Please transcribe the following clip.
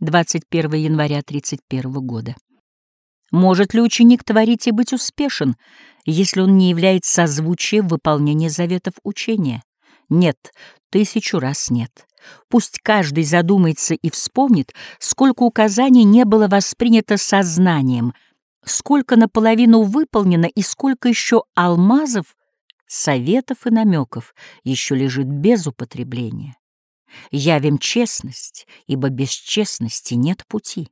21 января 31 года. Может ли ученик творить и быть успешен, если он не является созвучием выполнения заветов учения? Нет, тысячу раз нет. Пусть каждый задумается и вспомнит, сколько указаний не было воспринято сознанием, сколько наполовину выполнено и сколько еще алмазов, советов и намеков еще лежит без употребления. Явим честность, ибо без честности нет пути.